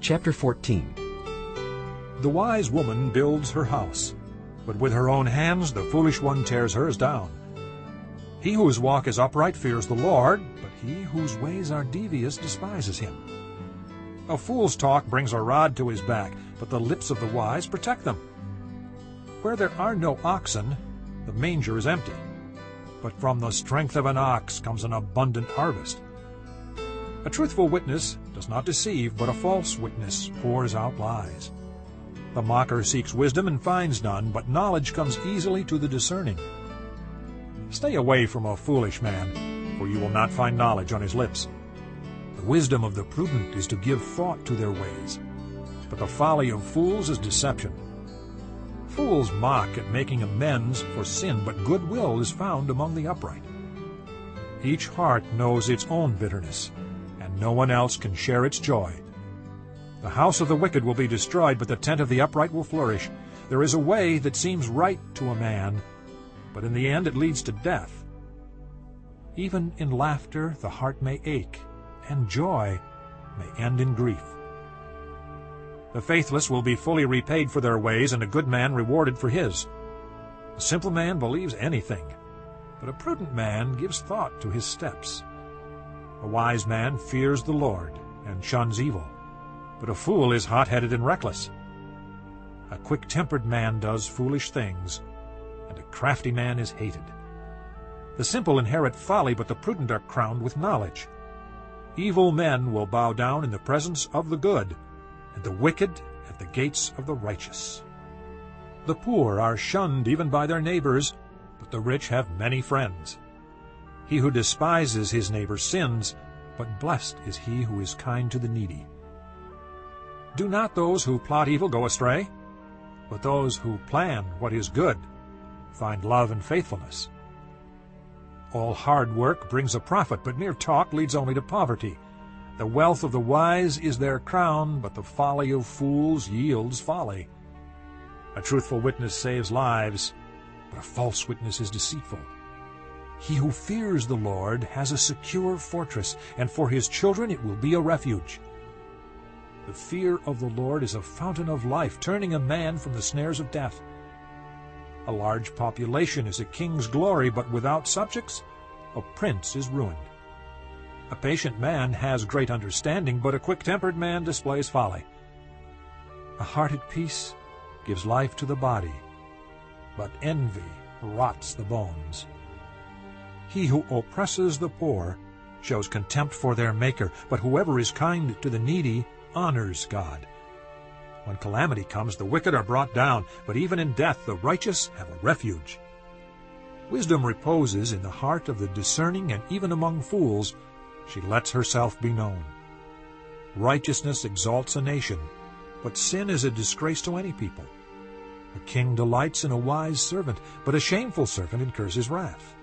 Chapter 14 The wise woman builds her house, but with her own hands the foolish one tears hers down. He whose walk is upright fears the Lord, but he whose ways are devious despises him. A fool's talk brings a rod to his back, but the lips of the wise protect them. Where there are no oxen, the manger is empty, but from the strength of an ox comes an abundant harvest. A truthful witness does not deceive, but a false witness pours out lies. The mocker seeks wisdom and finds none, but knowledge comes easily to the discerning. Stay away from a foolish man, for you will not find knowledge on his lips. The wisdom of the prudent is to give thought to their ways, but the folly of fools is deception. Fools mock at making amends for sin, but goodwill is found among the upright. Each heart knows its own bitterness, no one else can share its joy. The house of the wicked will be destroyed, but the tent of the upright will flourish. There is a way that seems right to a man, but in the end it leads to death. Even in laughter the heart may ache, and joy may end in grief. The faithless will be fully repaid for their ways, and a good man rewarded for his. A simple man believes anything, but a prudent man gives thought to his steps. A wise man fears the Lord and shuns evil, but a fool is hot-headed and reckless. A quick-tempered man does foolish things, and a crafty man is hated. The simple inherit folly, but the prudent are crowned with knowledge. Evil men will bow down in the presence of the good, and the wicked at the gates of the righteous. The poor are shunned even by their neighbors, but the rich have many friends. He who despises his neighbor sins, but blessed is he who is kind to the needy. Do not those who plot evil go astray, but those who plan what is good find love and faithfulness. All hard work brings a profit, but mere talk leads only to poverty. The wealth of the wise is their crown, but the folly of fools yields folly. A truthful witness saves lives, but a false witness is deceitful. He who fears the Lord has a secure fortress, and for his children it will be a refuge. The fear of the Lord is a fountain of life, turning a man from the snares of death. A large population is a king's glory, but without subjects a prince is ruined. A patient man has great understanding, but a quick-tempered man displays folly. A heart at peace gives life to the body, but envy rots the bones. He who oppresses the poor shows contempt for their Maker, but whoever is kind to the needy honors God. When calamity comes, the wicked are brought down, but even in death the righteous have a refuge. Wisdom reposes in the heart of the discerning, and even among fools she lets herself be known. Righteousness exalts a nation, but sin is a disgrace to any people. A king delights in a wise servant, but a shameful servant incurs his wrath.